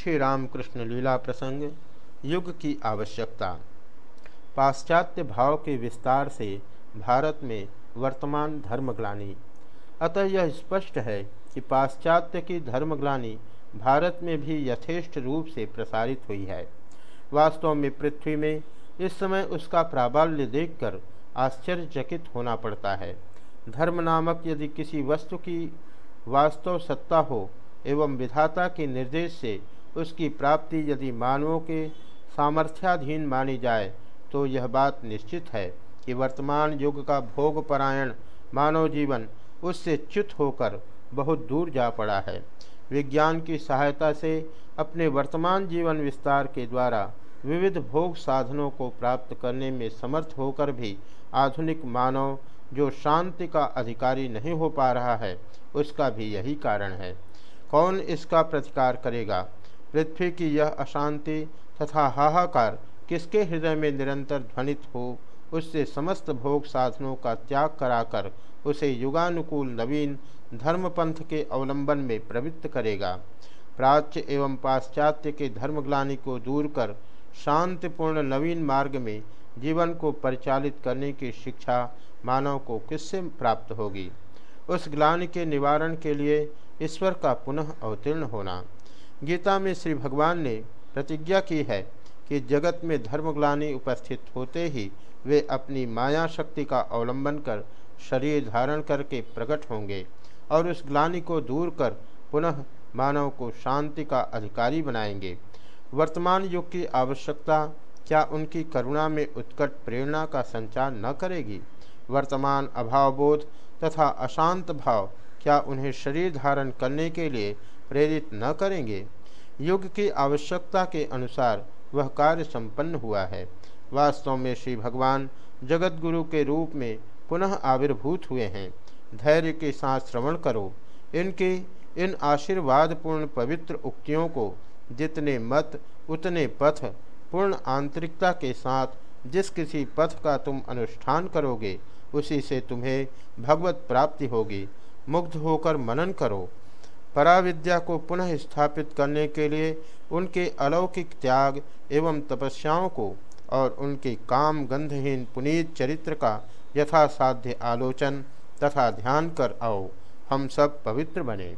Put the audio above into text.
श्री रामकृष्ण लीला प्रसंग, युग की आवश्यकता। पाश्चात्य भाव के विस्तार से भारत में वर्तमान धर्मग्लानी। अतः यह स्पष्ट है कि पाश्चात्य की धर्मग्लानी भारत में भी यथेष्ट रूप से प्रसारित हुई है। वास्तव में पृथ्वी में इस समय उसका प्राबल्य देखकर आश्चर्यचकित होना पड़ता है। धर्म नामक यदि किसी वस्तु की वास्तव सत्ता हो एवं विधाता के निर्देश से उसकी प्राप्ति यदि मानवों के सामर्थ्याधीन मानी जाए तो यह बात निश्चित है कि वर्तमान युग का भोगपरायण मानव जीवन उससे च्युत होकर बहुत दूर जा पड़ा है। विज्ञान की सहायता से अपने वर्तमान जीवन विस्तार के द्वारा विविध भोग साधनों को प्राप्त करने में समर्थ होकर भी आधुनिक मानव जो शांति का अधिकारी नहीं हो पा रहा है, उसका भी यही कारण है। कौन इसका प्रतिकार करेगा? पृथ्वी की यह अशांति तथा हाहाकार किसके हृदय में निरंतर ध्वनित हो, उससे समस्त भोग साधनों का त्याग कराकर उसे युगानुकूल नवीन धर्मपंथ के अवलंबन में प्रवृत्त करेगा। प्राच्य एवं पाश्चात्य के धर्मग्लानी को दूर कर, शांतिपूर्ण नवीन मार्ग में जीवन को परिचालित करने की शिक्षा मानव को किससे प्राप्त होगी? उस ग्लानि के निवारण के लिए ईश्वर का पुनः अवतीर्ण होना। गीता में श्री भगवान ने प्रतिज्ञा की है कि जगत में धर्मग्लानी उपस्थित होते ही वे अपनी माया शक्ति का अवलंबन कर शरीर धारण करके प्रकट होंगे और उस ग्लानि को दूर कर पुनः मानव को शांति का अधिकारी बनाएँगे। वर्तमान युग की आवश्यकता क्या उनकी करुणा में उत्कट प्रेरणा का संचार न करेगी? वर्तमान अभावबोध तथा अशांत भाव क्या उन्हें शरीर धारण करने के लिए प्रेरित न करेंगे? युग की आवश्यकता के अनुसार वह कार्य संपन्न हुआ है। वास्तव में श्री भगवान जगत गुरु के रूप में पुनः आविर्भूत हुए हैं। धैर्य के साथ श्रवण करो। इनके, इन आशीर्वादपूर्ण पवित्र उक्तियों को जितने मत, उतने पथ, पूर्ण आंतरिकता के साथ जिस किसी पथ का तुम अनुष्ठान करोगे, उसी से तुम्हें भगवत प्राप्ति होगी। मुग्ध होकर मनन करो। पराविद्या को पुनः स्थापित करने के लिए उनके अलौकिक त्याग एवं तपस्याओं को और उनके काम गंधहीन पुनीत चरित्र का यथासाध्य आलोचन तथा ध्यान कर आओ। हम सब पवित्र बने।